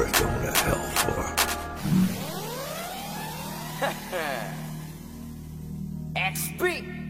we're going to hell for. XP!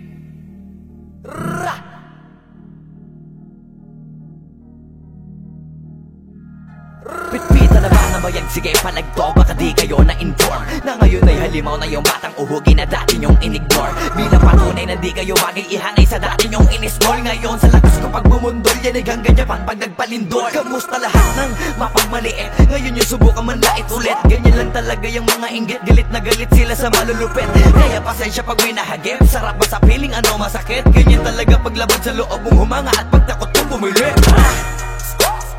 Na na bayag? Sige palagto Baka di kayo na-inform. Na ngayon ay halimaw na yung batang uhugi na dati nyong in-ignore. Bilang patunay na di kayo bagay ihanay sa dati nyong in-small Ngayon sa lakas ko pag bumundol Yan ay hanggang Japan pag nagpalindol Kamusta lahat ng mapagmaliit? Ngayon yung subukan man lait ulit. Ganyan lang talaga yung mga inggit. Galit na galit sila sa malulupit. Kaya pasensya pag may nahagip. Sarap ba sa piling ano masakit? Ganyan talaga paglabad sa loob mong humanga At pag takot mong bumili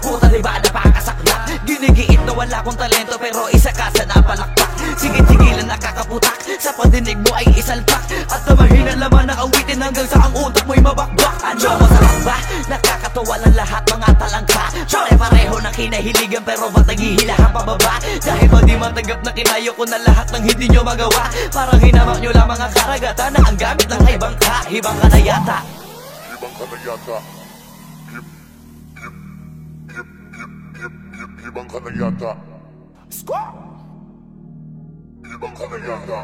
Puta di ba napakasakla Ginigiit na wala kong talento Pero isa ka sa napalakpak. Sige-sigilan nakakaputak. Sa padinig mo ay isalpak. At na mahina laman ng awitin Hanggang sa ang utak mo'y mabakbak. Ano masarap ba? Nakakatawa lang lahat mga talangka. Pare-pareho ng kinahiligan Pero ba't naghihilahan pababa? Dahil ba di matanggap na kinayo ko na lahat ng hindi nyo magawa? Parang hinamak nyo lang mga karagatan Na ang gamit lang ay bangka Hibang ka na yata Ibang ka na yata. Ibang ka na yata. Ibang ka na yata.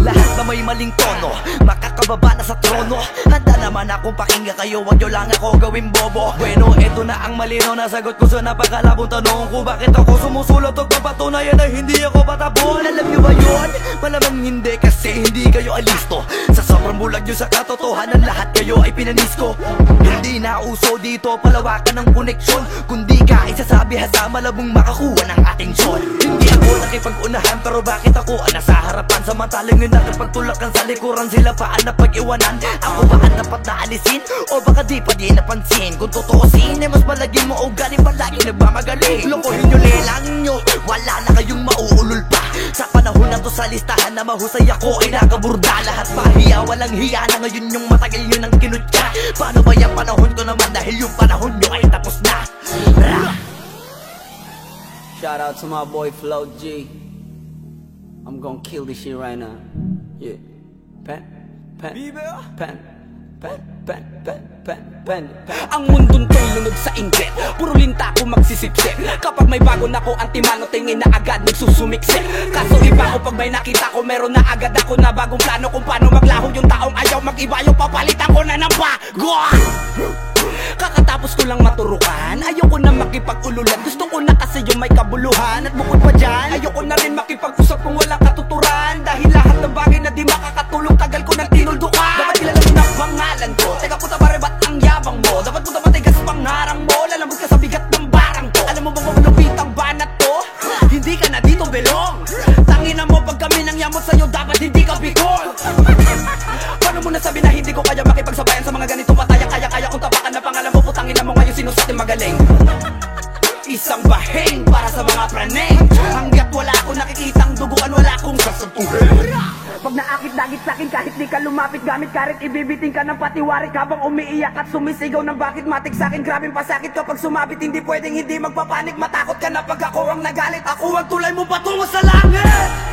Lahat na may maling tono? Makakababa na sa trono. Handa naman akong pakinggan kayo Huwag nyo lang ako gawin bobo. Bueno, eto na ang malino na sagot ko sa napakalabong tanong Kung bakit ako sumusulot o papatunayan na hindi ako patabon Alam nyo ba yun? Malamang hindi kasi hindi kayo alisto Bulag nyo sa katotohanan Lahat kayo ay pinanis ko. Hindi na uso dito palawakan ng koneksyon. Kundi ka isasabi hasa malabong makakuha ng atensyon. Hindi ako nakipag-unahan pero bakit ako ang nasa harapan? Samantalang yun nakipagtulakan sa likuran Sila pa ang napag-iwanan. Ako ba ang dapat na alisin? O baka di pa di napansin? Kung tutuusin eh mas malaging mo ugali Palagi nagmamagaling Lokohin nyo lelang nyo mahusay ako Ay nakaburda lahat mahiya Walang hiya na ngayon yung matagal nyo nang kinutya Paano ba yung panahon ko naman Dahil yung panahon nyo ay tapos na Rah! Shout out to my boy Flo G. I'm gonna kill this shit right now. Yeah. Pen, pen, pen, Ang mundong to'y lunod sa inggit Puro linta ko magsisipsip. Kapag may bago na ko ang timano Tingin na agad nagsusumiksip Kaso iba ko pag may nakita ko Meron na agad ako na bagong plano Kung paano maglaho yung taong ayaw Mag-iba. Yung papalitan ko na ng bago! Kakatapos ko lang maturukan Ayoko na makipag-ululan. Gusto ko na kasi yung may kabuluhan At bukod pa dyan Ayoko na rin makipag-usap kung walang katuturan. Dahil lahat ng bagay na di makakatulong Tagal ko nang tinuldukan. Dapat kilala Hindi ka na dito belong. Tangina mo pag kami nang yamot sa'yo Dapat hindi ka bigol Paano mo nasabi na hindi ko kaya makipagsabayan sa mga ganito naakit dagit sakin kahit di ka lumapit Gamit karit ibibiting ka ng patiwarik Habang umiiyak at sumisigaw ng bakit matik sakin Grabing pasakit kapag sumabit Hindi pwedeng hindi magpapanik Matakot ka na pag ako ang nagalit. Ako ang tulay mo patungo sa langit